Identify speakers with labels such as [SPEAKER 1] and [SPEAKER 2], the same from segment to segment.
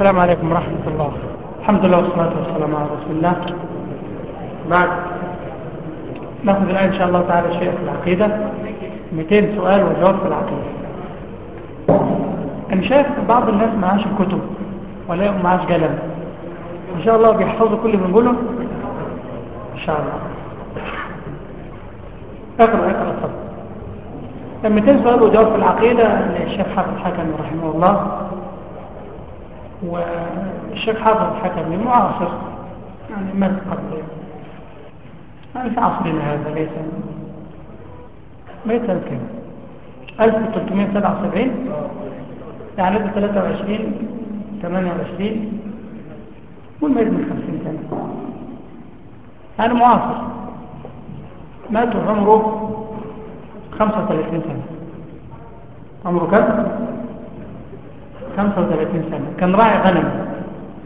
[SPEAKER 1] السلام عليكم ورحمة الله. الحمد لله والصلاة والسلام على رسول الله. بعد نأخذ الآن إن شاء الله تعالى شيء في العقيدة. 200 سؤال وجواب في العقيدة. أنا شايف بعض الناس معاش الكتب ولا معاش قلم. إن شاء الله بيحفظوا كل من نقوله إن شاء الله. اقرأ اقرأ اتفضل. 200 سؤال وجواب في العقيدة. للشيخ حافظ الحكمي رحمه الله. والشيخ حافظ الحكمي معاصر يعني مات قبل يعني في عصرنا هذا ليس ميت سنة كام 1377 يعني ده 23 28 والميت من 50 سنة يعني معاصر. مات عمره 35 سنة عمره كم؟ 35 سنة. كان راعي غنم.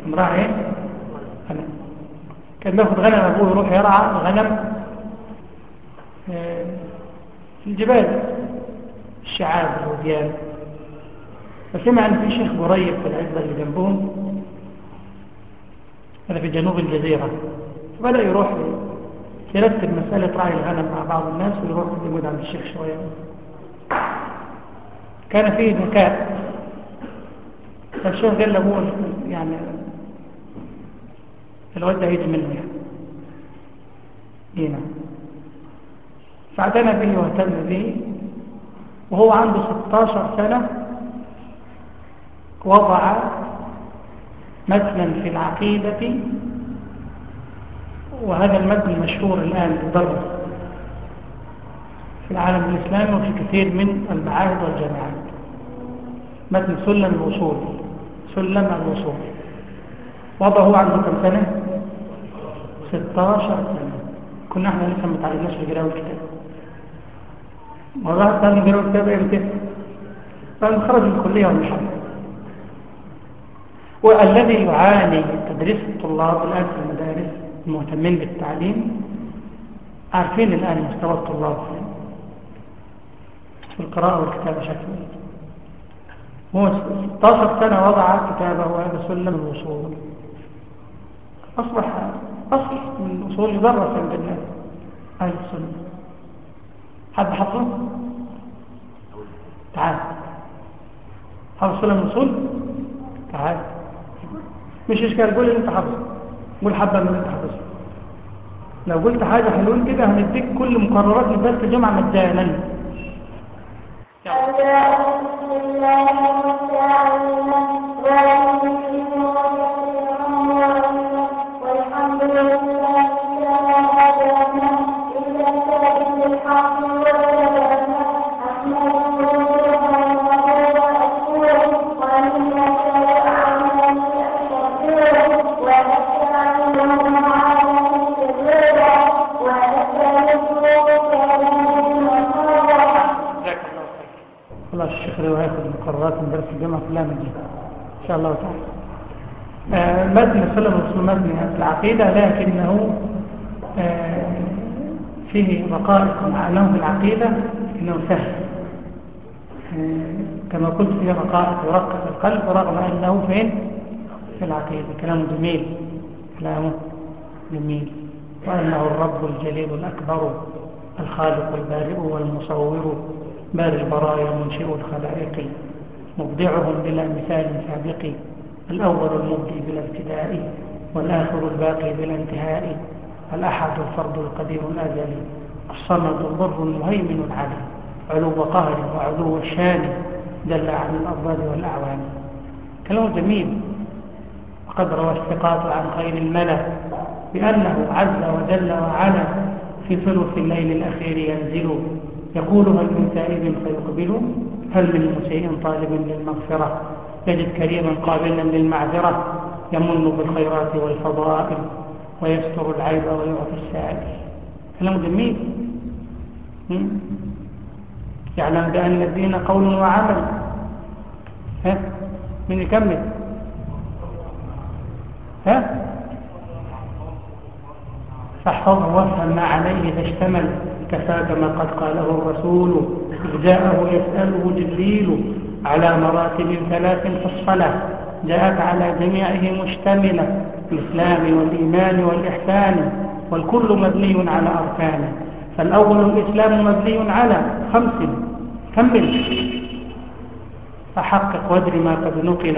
[SPEAKER 1] كان راعي إيه غنم. كان بياخد غنم أبوه يروح يرعى الغنم في الجبال. الشعاب والوديان فسمع إن في شيخ قريب في العزبة اللي جنبهم. هذا في جنوب الجزيرة. فبدأ يروح يرتب مسألة رعي الغنم مع بعض الناس ويروح يقعد عند الشيخ شوية. كان فيه ذكاء فالشيخ قال له يعني الواد ده هيجي منه يعني هنا فاعتنى به واهتم به وهو عنده 16 سنة وضع متنا في العقيدة وهذا المتن مشهور الآن يدرس في العالم الإسلامي وفي كثير من المعاهد والجامعات. متن سلم الوصول. سلم الوصول. وضعه عنده كم سنة؟ 16 سنة. كنا إحنا لسه ما تعلمناش القراءة والكتاب والله تعلم القراءة والكتاب إمتى فلما خرج من الكلية ولا والذي يعاني تدريس الطلاب الآن في المدارس المهتمين بالتعليم عارفين الآن مستوى الطلاب في القراءة والكتابة شكله هو 16 سنة وضع كتابه وهذا سلم الوصول. أصبح أصل من أصول يدرس عند الناس أهل السنة. حد حفظه؟ تعال. حفظ سلم الوصول؟ تعال. مش إشكال قول اللي أنت حفظه قول حبة من اللي أنت حفظه لو قلت حاجة حلوين كده هنديك كل مقررات لدرس الجمعة مجانا. إليك خلاص الشيخ لو هياخد مقررات من درس الجامعة كلها من دي إن شاء الله تعالى. آه متن سلم الرسول العقيدة لكنه آه فيه رقائق أنه في العقيدة إنه سهل. آه كما قلت فيه رقائق يرقق القلب رغم أنه فين؟ في العقيدة. كلامه جميل كلامه جميل. وأنه الرب الجليل الأكبر الخالق البارئ والمصور. بارئ البرايا منشئ الخلائق مبدعهم بلا مثال سابق الأول المبدي بلا ابتداء والآخر الباقي بلا انتهاء الأحد الفرد القدير الأزلي الصمد الضر المهيمن العلي علو قهر وعلو الشان جل عن الأضداد والأعوان. كلام جميل وقد روى الثقات عن خير الملا بأنه عز وجل وعلا في ثلث الليل الأخير ينزل يقول هل من تائب فيقبل هل من مسيء طالب للمغفرة؟ يجد كريما قابلا للمعذرة؟ يمن بالخيرات والفضائل؟ ويستر العيب ويعطي السائل؟ كلام جميل. يعلم بأن الدين قول وعمل. ها؟ من يكمل. ها؟ فاحفظه وافهم ما عليه إذا اشتمل كفاك ما قد قاله الرسول إذ جاءه يسأله جبريل على مراتب ثلاث في الصلاة جاءت على جميعه مشتملة الإسلام والإيمان والإحسان والكل مبني على أركانه فالأول الإسلام مبني على خمس كمل. فحقق وادر ما قد نقل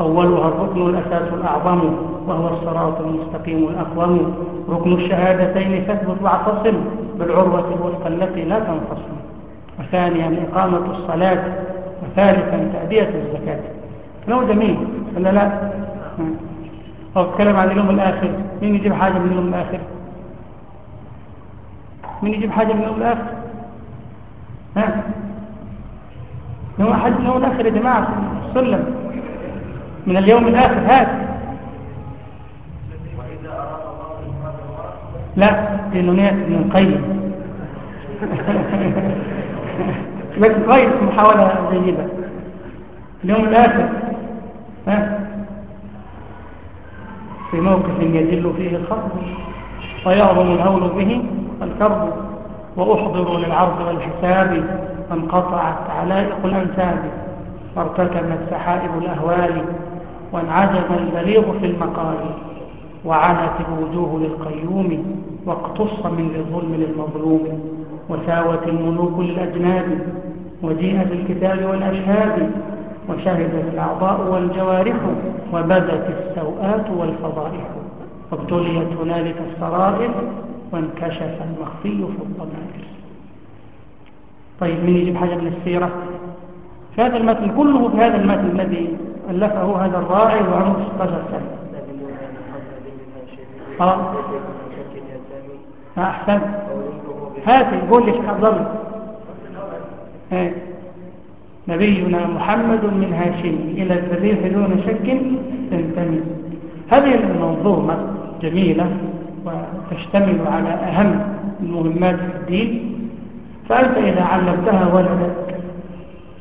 [SPEAKER 1] أولها الركن الأساس الأعظم وهو الصراط المستقيم الأقوم ركن الشهادتين فاثبت واعتصم بالعروة الوثقى التي لا تنفصل وثانيا إقامة الصلاة وثالثا تأدية الزكاة. كلام جميل ولا لا. أو اتكلم عن اليوم الآخر. مين يجيب حاجة من اليوم الآخر؟ مين يجيب حاجة من اليوم الآخر؟ ها؟ يوم حاجة من اليوم الآخر يا جماعة السلم من اليوم الآخر هذا. لا ابن القيم. لكن كويس محاولة جيدة. اليوم الآخر ها؟ في موقف يدل فيه الخطب ويعظم الهول به الكرب وأحضر للعرض والحساب فانقطعت علائق الأنساب وارتكبت سحائب الأهوال وانعجز البليغ في المقال وعنت الوجوه للقيوم. واقتص من الظلم للمظلوم وساوت الملوك للأجناد وجيء بالكتاب والأشهاد وشهدت الأعضاء والجوارح وبدت السوءات والفضائح. وابتليت هنالك السرائر وانكشف المخفي في الضمائر. طيب من يجيب حاجة من السيرة؟ في هذا المتن كله في هذا المتن الذي ألفه هذا الراعي وعمر 16 سنة أحسن. هاتي قول لي الله إيه. نبينا محمد من هاشم. إلى الذبيح دون شك تنتمي. هذه المنظومة جميلة وتشتمل على أهم المهمات في الدين. فأنت إذا علمتها ولدك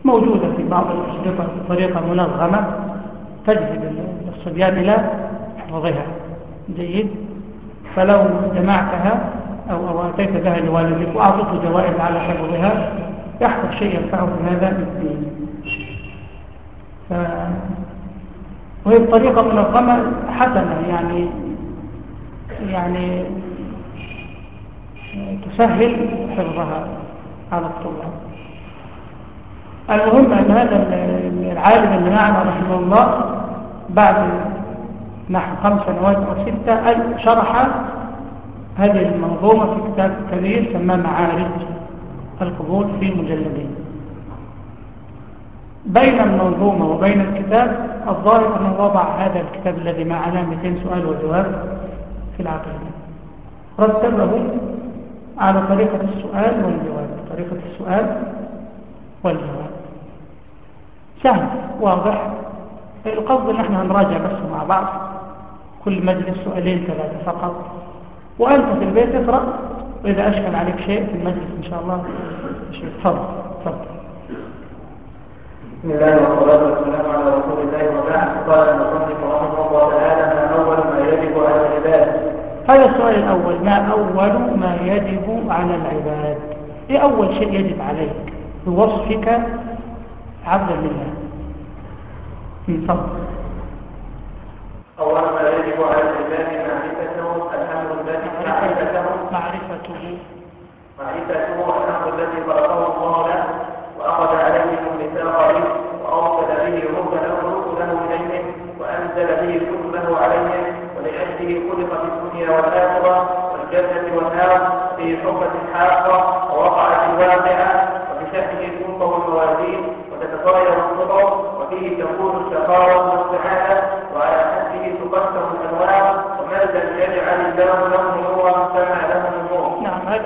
[SPEAKER 1] موجودة في بعض الأشرطة بطريقة منظمة تجذب الصبيان إلى حفظها. جيد. فلو جمعتها أو, أو أتيت بها لوالدك وأعطيته جوائز على حفظها يحصل شيء ينفعه في هذا الدين ف... وهي بطريقة منظمة حسنة يعني يعني تسهل حفظها على الطلاب. المهم أن هذا العالم اللي معنا رحمه الله بعد نحو خمس سنوات أو ستة شرح هذه المنظومة في كتاب كبير سماه معارج القبول في مجلدين. بين المنظومة وبين الكتاب الظاهر أنه وضع هذا الكتاب الذي معنا 200 سؤال وجواب في العقيدة. رتبه على طريقة السؤال والجواب طريقة السؤال والجواب. سهل واضح. القصد إن إحنا هنراجع بس مع بعض. كل مجلس سؤالين ثلاثة فقط. وأنت في البيت اقرأ وإذا أشكل عليك شيء في المجلس إن شاء الله. شيء تفضل تفضل.
[SPEAKER 2] بسم الله والصلاة والسلام على رسول الله وبعد. قال المصنف رحمه الله تعالى ما أول ما يجب على العباد.
[SPEAKER 1] هذا السؤال الأول ما أول ما يجب على العباد؟ إيه أول شيء يجب عليك؟ بوصفك عبدا لله تفضل. mmhmm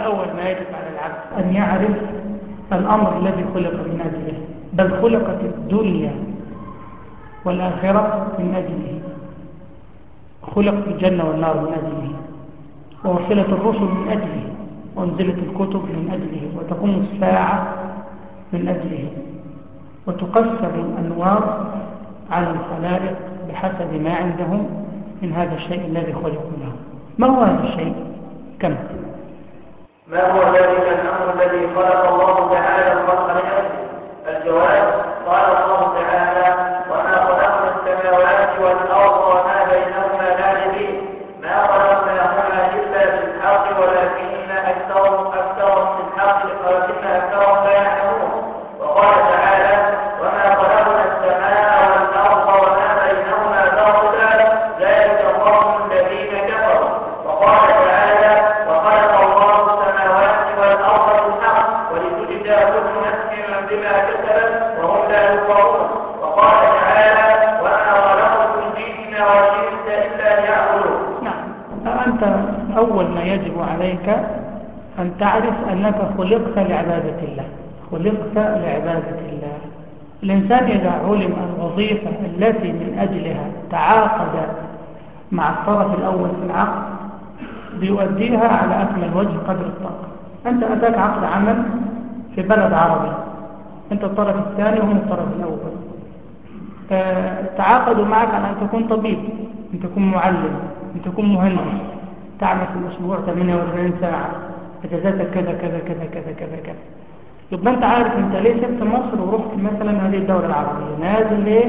[SPEAKER 1] أول ما يجب على العبد أن يعرف الأمر الذي خلق من أجله بل خلقت الدنيا والآخرة من أجله خلقت الجنة والنار من أجله ووصلت الرسل من أجله وأنزلت الكتب من أجله وتقوم الساعة من أجله وتقسم الأنوار على الخلائق بحسب ما عندهم من هذا الشيء الذي خلقوا له ما هو هذا الشيء؟ كم؟
[SPEAKER 2] ما هو ذلك الأمر الذي خلق الله تعالى الخلق لأجله الجواب قال الله تعالى وما خلقنا السماوات والأرض
[SPEAKER 1] يجب عليك أن تعرف أنك خلقت لعبادة الله. خلقت لعبادة الله. الإنسان إذا علم الوظيفة التي من أجلها تعاقد مع الطرف الأول في العقد بيؤديها على أكمل وجه قدر الطاقة. أنت أتاك عقد عمل في بلد عربي. أنت الطرف الثاني وهم الطرف الأول. آه، تعاقدوا معك على أن تكون طبيب أن تكون معلم أن تكون مهندس. تعمل في الأسبوع 48 ساعة اجازاتك كذا كذا كذا كذا كذا كذا. يبقى أنت عارف أنت ليه سبت مصر ورحت مثلا هذه الدولة العربية؟ نازل ليه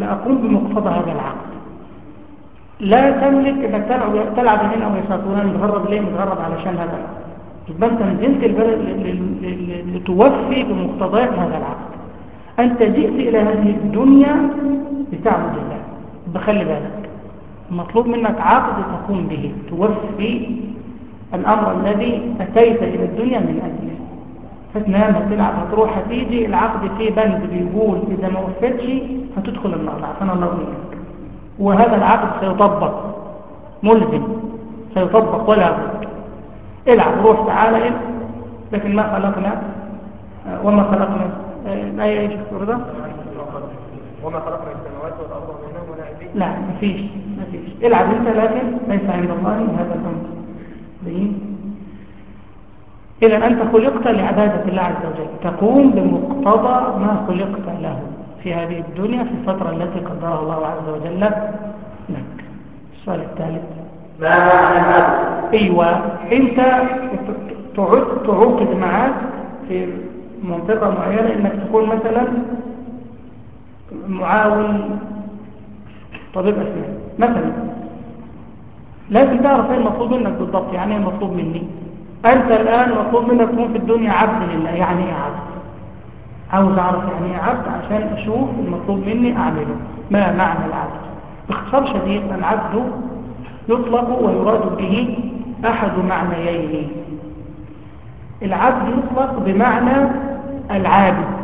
[SPEAKER 1] لأقوم بمقتضى هذا العقد. لا تملك إنك تلعب تلعب هنا أو يسار فلان متغرب ليه؟ متغرب علشان هذا العقد. يبقى أنت نزلت البلد لتوفي بمقتضيات هذا العقد. أنت جئت إلى هذه الدنيا لتعبد الله. بخلي بالك. المطلوب منك عقد تقوم به توفي الأمر الذي أتيت إلى الدنيا من أجله. فتنام هتلعب هتروح هتيجي العقد فيه بند بيقول إذا ما وفيتش هتدخل النار. عفنا الله وإياك وهذا العقد سيطبق ملزم سيطبق ولا بد. العب روح تعالى إلعب لكن ما خلقنا؟ وما خلقنا؟ الآية إيش رضا؟
[SPEAKER 2] وما خلقنا السماوات والأرض وبينهما لاعبين
[SPEAKER 1] لا مفيش مفيش. العب انت لكن ليس عند الله هذا الأمر. إذا أنت خلقت لعبادة الله عز وجل. تقوم بمقتضى ما خلقت له في هذه الدنيا في الفترة التي قدرها الله عز وجل لك. السؤال الثالث.
[SPEAKER 2] ما معنى العبد؟
[SPEAKER 1] أيوة. أنت تعد تعوقد معك في منطقة معينة إنك تكون مثلا معاون طبيب أسنان. مثلا. لازم تعرف إيه المطلوب منك بالضبط؟ يعني إيه المطلوب مني؟ أنت الآن مطلوب منك تكون في الدنيا عبد لله. يعني إيه عبد؟ عاوز أعرف يعني إيه عبد؟ عشان أشوف المطلوب مني أعمله. ما معنى العبد؟ باختصار شديد العبد يطلق ويراد به أحد معنيين. العبد يطلق بمعنى العابد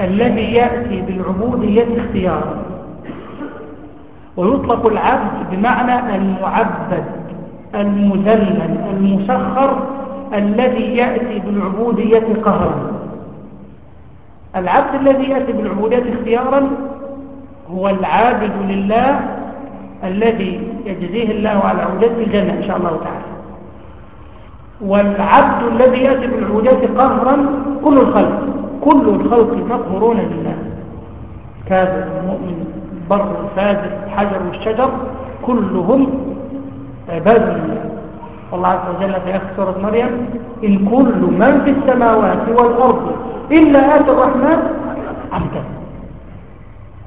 [SPEAKER 1] الذي يأتي بالعبودية اختيارا. ويطلق العبد بمعنى المعبد المذلل المسخر الذي يأتي بالعبودية قهرا. العبد الذي يأتي بالعبودية اختيارا هو العابد لله الذي يجزيه الله على عبودية الجنة إن شاء الله تعالى. والعبد الذي يأتي بالعبودية قهرا كل الخلق كل الخلق مقهورون لله. كافر المؤمن البر والفاجر الحجر والشجر كلهم الله والله عز وجل في آخر سورة مريم إن كل من في السماوات والأرض إلا آتي الرحمن عبدا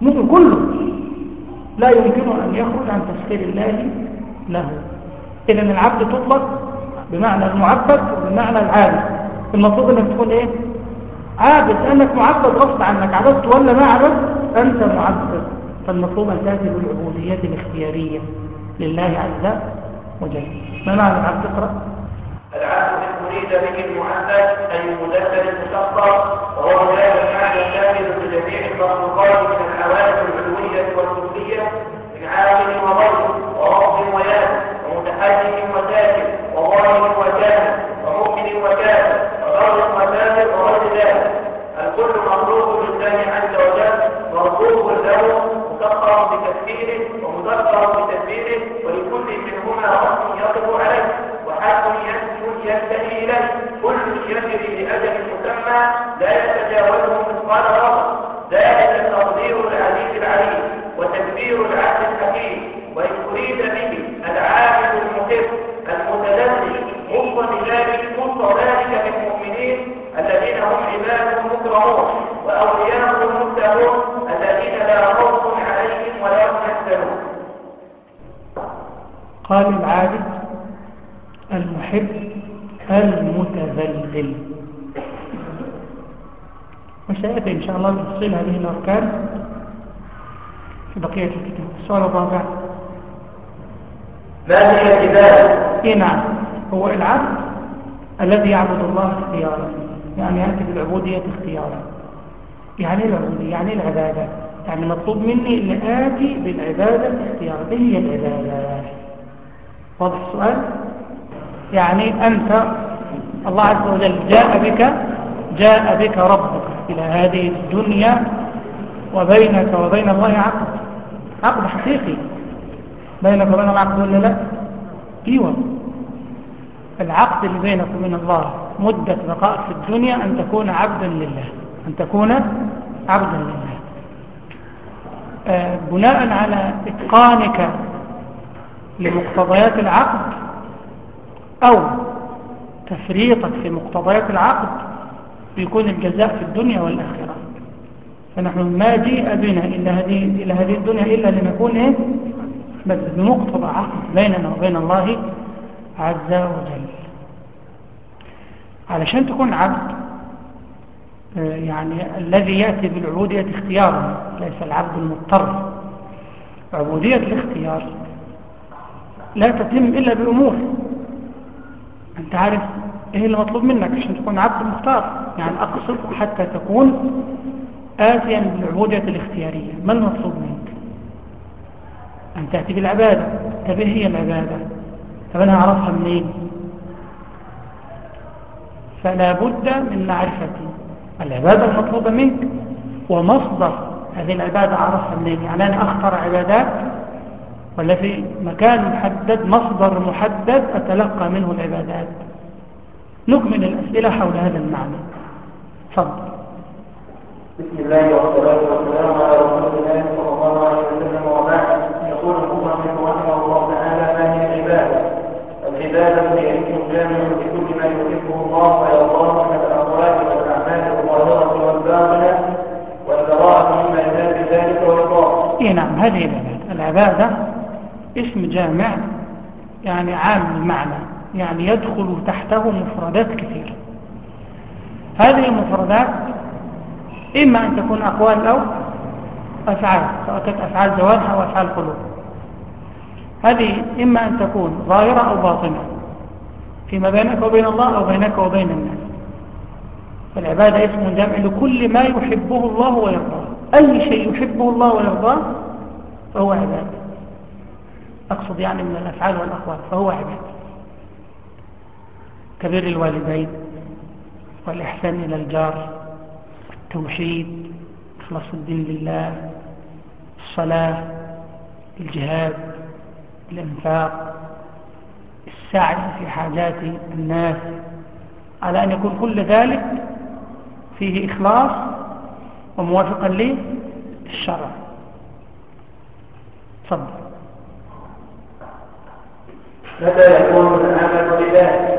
[SPEAKER 1] ممكن كله. لا يمكن أن يخرج عن تسخير الله له. إذا العبد تطلق بمعنى المعبد وبمعنى العابد. المفروض أنك تكون إيه؟ عابد أنك معبد غصب عنك عبدت ولا ما عبدت؟ أنت معبد. فالمطلوب أن تأتي بالعبودية الاختيارية. لله عز وجل. ما معنى العبد اقرأ.
[SPEAKER 2] العبد أريد به المعبد أي المدبر المشخص وهو هذا المعنى الشامل بجميع المخلوقات من العوالم العلوية والسفلية من عاقل وغير ورب وياس ومتحكم وساكن وظاهر وكامل ومؤمن وكافر وغير وسافر وغير ذلك الكل مخلوق لله عز وجل مرغوب له مسخر بتدبيره ومدبر بتدبيره ولكل منهما رب يقف عليه وحق ينتهي إليه. كل يجري لأجل مسمى لا يتجاوزه مثقال ذره ذلك التقدير العزيز العليم وتدبير العبد الحكيم. وإن أريد به العابد المحب المتدلي مصطفى ذلك مصطفى ذلك بالمؤمنين الذين هم عباد مكرمون واولياء متقون الذين لا خوف عليهم
[SPEAKER 1] قال العابد المحب المتذلل وسيأتي إن شاء الله تفصيل هذه الأركان في بقية الكتاب. السؤال الرابع
[SPEAKER 2] ما هي العبادة؟
[SPEAKER 1] إيه نعم. هو العبد الذي يعبد الله اختيارا. يعني يأتي بالعبودية اختيارا. يعني العبودية؟ يعني العبادة؟ يعني مطلوب مني اللي آتي بالعبادة اختيارا إيه هي العبادة؟ واضح السؤال؟ يعني أنت الله عز وجل جاء بك جاء بك ربك إلى هذه الدنيا وبينك وبين الله عقد. عقد حقيقي. بينك وبين الله عقد ولا لا؟ إيوه. العقد اللي بينك وبين الله مدة بقائك في الدنيا أن تكون عبدا لله. أن تكون عبدا لله. آه بناء على إتقانك لمقتضيات العقد أو تفريطك في مقتضيات العقد بيكون الجزاء في الدنيا والآخرة. فنحن ما جيء بنا إلى هذه, إلى هذه الدنيا إلا لنكون إيه؟ بمقتضى عقد بيننا وبين الله عز وجل. علشان تكون عبد آه، يعني الذي يأتي بالعبودية اختيارا ليس العبد المضطر. عبودية الاختيار لا تتم إلا بأمور. أنت عارف إيه اللي مطلوب منك عشان تكون عبد مختار؟ يعني أقصد حتى تكون آتيا بالعبودية الاختيارية. ما المطلوب منك؟ أن تأتي بالعبادة. طب إيه هي العبادة؟ طب أنا أعرفها منين؟ فلا بد من معرفة العبادة المطلوبة منك ومصدر هذه العبادة أعرفها منين؟ يعني أنا أختار عبادات ولا في مكان محدد مصدر محدد أتلقى منه العبادات. نكمل الأسئلة حول هذا المعنى. تفضل.
[SPEAKER 2] بسم الله والصلاة والسلام على رسول الله صلى الله عليه وسلم وبعد. يقول المصنف رحمه الله تعالى ما هي العبادة؟ العبادة هي اسم جامع لكل ما يحبه الله ويرضاه من الأقوال والأعمال الظاهرة والباطنة والبراءة مما ينال ذلك ويرضاه.
[SPEAKER 1] إيه نعم هذه العبادة. العبادة اسم جامع يعني عام المعنى يعني يدخل تحته مفردات كثيرة هذه المفردات إما أن تكون أقوال أو أفعال سواء كانت أفعال جوارح أو أفعال قلوب. هذه إما أن تكون ظاهرة أو باطنة فيما بينك وبين الله أو بينك وبين الناس. فالعبادة اسم جامع لكل ما يحبه الله ويرضاه. أي شيء يحبه الله ويرضاه فهو عبادة. أقصد يعني من الأفعال والأقوال فهو عبادة. كبير الوالدين والإحسان إلى الجار التوحيد إخلاص الدين لله الصلاة الجهاد الإنفاق السعي في حاجات الناس على أن يكون كل ذلك فيه إخلاص وموافقا للشرع. تفضل.
[SPEAKER 2] متى يكون العمل لله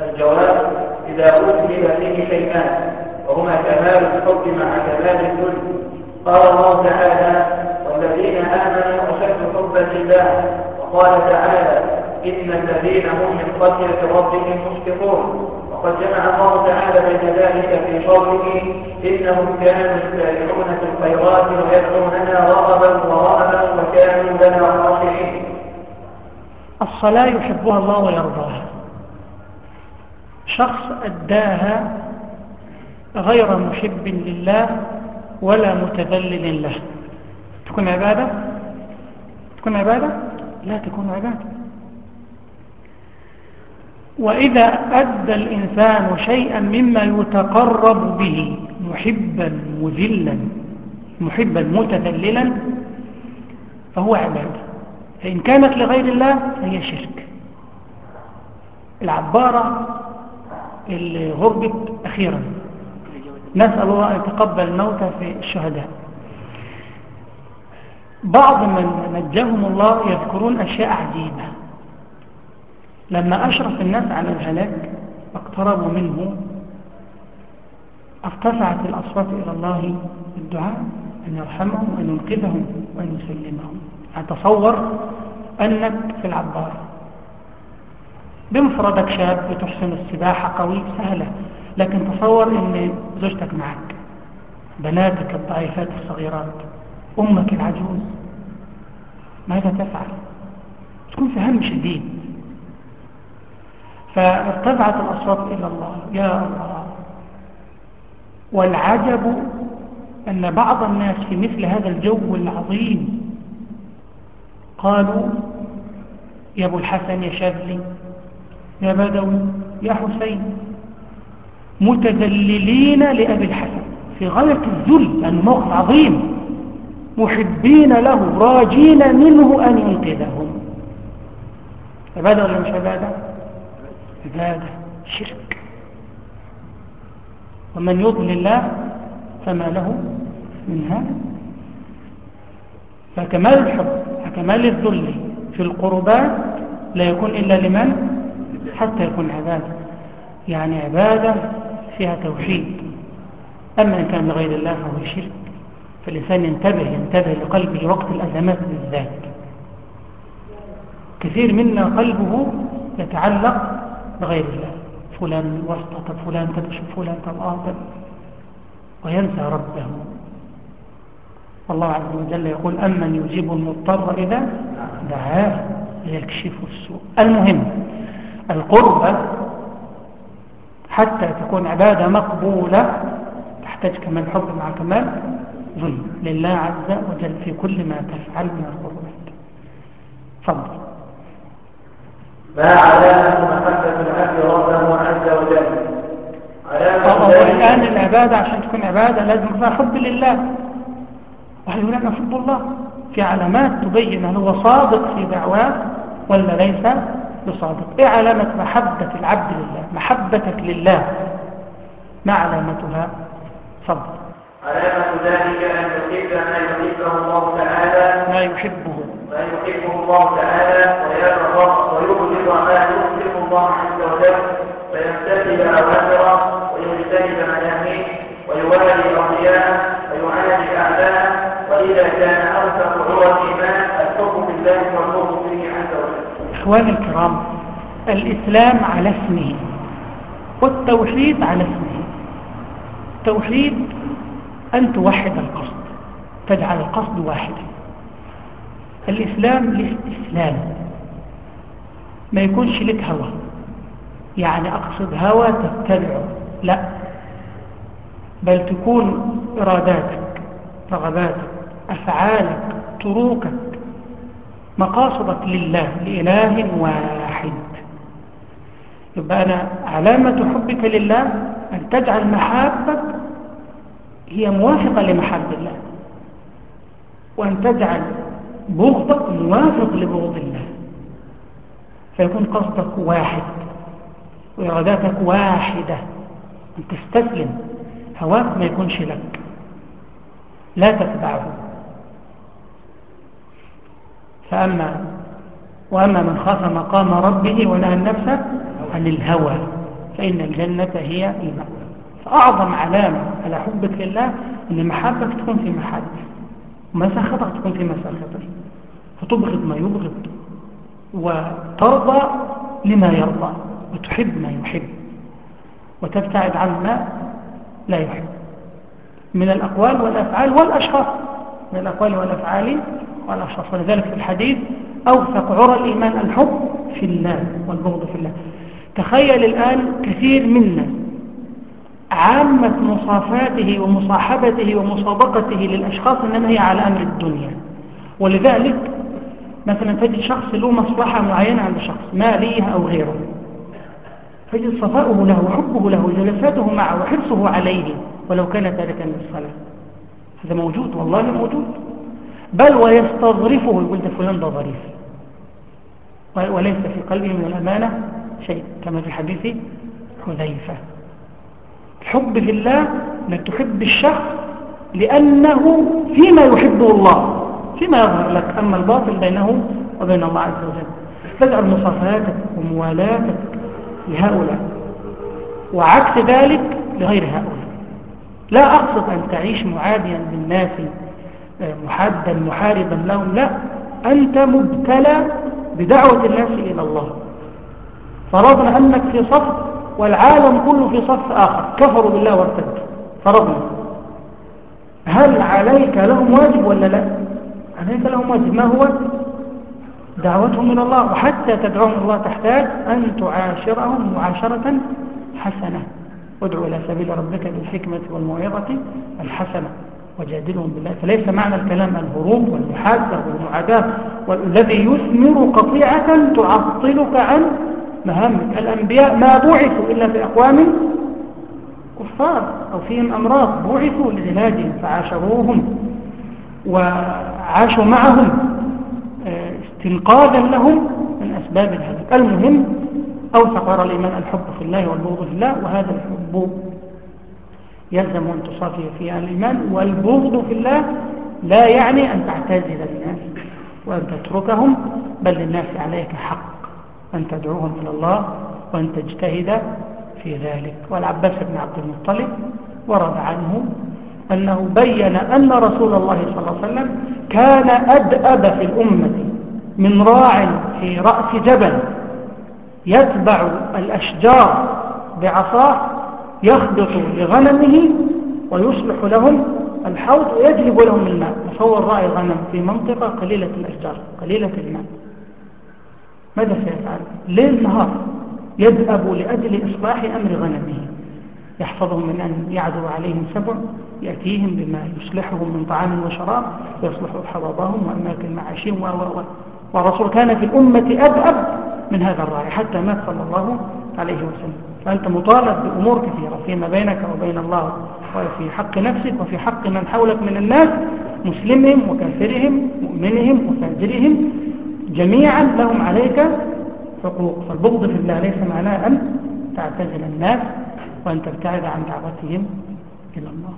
[SPEAKER 2] الجواب إذا أدخل فيه شيئان وهما كمال الحب مع كمال الذل. قال الله تعالى والذين آمنوا أشد حبا لله. وقال تعالى إن الذين هم من خشية ربهم مشفقون. وقد جمع الله تعالى بين ذلك في قوله إنهم كانوا يسارعون في الخيرات ويدعوننا رغبا ورهبا وكانوا لنا خاشعين.
[SPEAKER 1] الصلاة يحبها الله ويرضاها. شخص أداها غير محب لله ولا متذلل له. تكون عبادة؟ تكون عبادة؟ لا تكون عبادة. وإذا أدى الإنسان شيئا مما يتقرب به محبا مذلا محبا متذللا فهو عبادة. فإن كانت لغير الله فهي شرك. العبارة اللي غربت أخيرا. نسأل الله أن يتقبل الموت في الشهداء. بعض من نجاهم الله يذكرون أشياء عجيبة. لما أشرف الناس على الهلاك اقتربوا منه ارتفعت الأصوات إلى الله بالدعاء أن يرحمهم وأن ينقذهم وأن يسلمهم. أتصور أنك في العبارة بمفردك شاب تحسن السباحة قوي سهلة. لكن تصور أن زوجتك معك بناتك الضعيفات الصغيرات أمك العجوز ماذا تفعل؟ تكون في هم شديد. فارتفعت الأصوات إلى الله يا الله. والعجب أن بعض الناس في مثل هذا الجو العظيم قالوا يا أبو الحسن يا شاذلي يا بدوي يا حسين. متذللين لأبي الحسن في غاية الذل لأنه موقف عظيم. محبين له راجين منه أن ينقذهم. عبادة ولا مش عبادة عبادة شرك. ومن يضل الله فما له من هذا فكمال الحب وكمال الذل في القربات لا يكون إلا لمن؟ حتى يكون عبادة يعني عبادة فيها توحيد. أما إن كان لغير الله فهو شرك. فالإنسان ينتبه ينتبه لقلبه وقت الأزمات بالذات. كثير منا قلبه يتعلق بغير الله. فلان وسط طب فلان طب فلان طب وينسى ربه. الله عز وجل يقول أمن يجيب المضطر إذا دعاه. ليكشف السوء. المهم القربة حتى تكون عبادة مقبولة تحتاج كمال حب مع كمال ظلم. لله عز وجل في كل ما تفعل من القربات. فضل
[SPEAKER 2] ما علامة محبة العبد ربه عز وجل؟
[SPEAKER 1] الآن العبادة عشان تكون عبادة لازم تكون حب لله. وهل يقول أنا أحب الله؟ في علامات تبين هل هو صادق في دعواه ولا ليس؟ بصادق إيه علامة محبة العبد لله؟ محبتك لله. ما علامتها؟ فضل
[SPEAKER 2] علامة ذلك أن يحب ما يحبه الله تعالى
[SPEAKER 1] ما يحبه.
[SPEAKER 2] ما يحبه الله تعالى ويرغب ويبغض ما يحب الله عز وجل فيمتثل أوامره ويجتنب مناهيه ويوالي أولياءه ويعادي أعداءه وإذا كان أوثق عرى الإيمان الحب بالله وجل
[SPEAKER 1] إخواني الكرام الإسلام على اسمه والتوحيد على اسمه. التوحيد أن توحد القصد تجعل القصد واحدا. الإسلام الاستسلام ما يكونش لك هوى. يعني أقصد هوى تتبعه. لا بل تكون إراداتك رغباتك أفعالك تروكك مقاصدك لله لإله واحد. يبقى أنا علامة حبك لله أن تجعل محابك هي موافقة لمحب الله وأن تجعل بغضك موافق لبغض الله. فيكون قصدك واحد وإراداتك واحدة أن تستسلم هواك ما يكونش لك لا تتبعه. فأما وأما من خاف مقام ربه ونهى النفس عن الهوى فإن الجنة هي المأوى. فأعظم علامة على حبك لله أن محبك تكون في محبة ومساختك تكون في مساخته فتبغض ما يبغض وترضى لما يرضى وتحب ما يحب وتبتعد عن ما لا يحب. من الأقوال والأفعال والأشخاص. من الأقوال والأفعال والأشخاص ولذلك في الحديث أوثق عرى الإيمان الحب في الله والبغض في الله. تخيل الآن كثير منا عامة مصافاته ومصاحبته ومصابقته للأشخاص إنما هي على أمر الدنيا. ولذلك مثلا تجد شخص له مصلحة معينة عند شخص مالية أو غيره. تجد صفاؤه له وحبه له وجلساته معه وحرصه عليه ولو كان تاركا للصلاة هذا موجود والله موجود. بل ويستظرفه يقول ده فلان ده ظريف. وليس في قلبه من الأمانة شيء كما في حديث حذيفة. الحب في الله انك تحب الشخص لأنه فيما يحبه الله فيما يظهر لك. أما الباطل بينه وبين الله عز وجل. تجعل مصافاتك وموالاتك لهؤلاء وعكس ذلك لغير هؤلاء. لا أقصد أن تعيش معاديا بالناس محادا محاربا لهم لا. أنت مبتلى بدعوة الناس إلى الله. فرضنا أنك في صف والعالم كله في صف آخر. كفروا بالله وارتدوا. فرضنا. هل عليك لهم واجب ولا لا؟ عليك لهم واجب. ما هو؟ دعوتهم إلى الله. وحتى تدعوهم الله تحتاج أن تعاشرهم معاشرة حسنة. ادعو إلى سبيل ربك بالحكمة والموعظة الحسنة. وجادلهم بالله. فليس معنى الكلام الهروب والمحادة والمعاداة والذي يثمر قطيعة تعطلك عن مهامك. الأنبياء ما بعثوا إلا في أقوام كفار أو فيهم أمراض بعثوا لعلاجهم فعاشروهم وعاشوا معهم آه، استنقاذا لهم من أسباب الهلاك. المهم أوثق وراء الإيمان الحب في الله والبغض في الله وهذا الحب يلزم أن تصافي فيها الإيمان والبغض في الله لا يعني أن تعتزل الناس وأن تتركهم بل للناس عليك حق أن تدعوهم إلى الله وأن تجتهد في ذلك. والعباس بن عبد المطلب ورد عنه أنه بين أن رسول الله صلى الله عليه وسلم كان أدأب في الأمة من راع في رأس جبل يتبع الأشجار بعصاه يخبط لغنمه ويصلح لهم الحوض ويجلب لهم الماء. تصور راعي غنم في منطقة قليلة الأشجار قليلة الماء. ماذا سيفعل؟ ليل نهار يذهب لأجل إصلاح أمر غنمه. يحفظهم من أن يعدو عليهم سبع يأتيهم بما يصلحهم من طعام وشراب ويصلح حضابهم وأماكن معاشهم و و والرسول كان في الأمة أبأب من هذا الراعي حتى مات صلى الله عليه وسلم. فأنت مطالب بأمور كثيرة فيما بينك وبين الله وفي حق نفسك وفي حق من حولك من الناس مسلمهم وكافرهم مؤمنهم وفاجرهم. جميعا لهم عليك حقوق. فالبغض في الله ليس معناه أن تعتزل الناس وأن تبتعد عن دعوتهم إلى الله.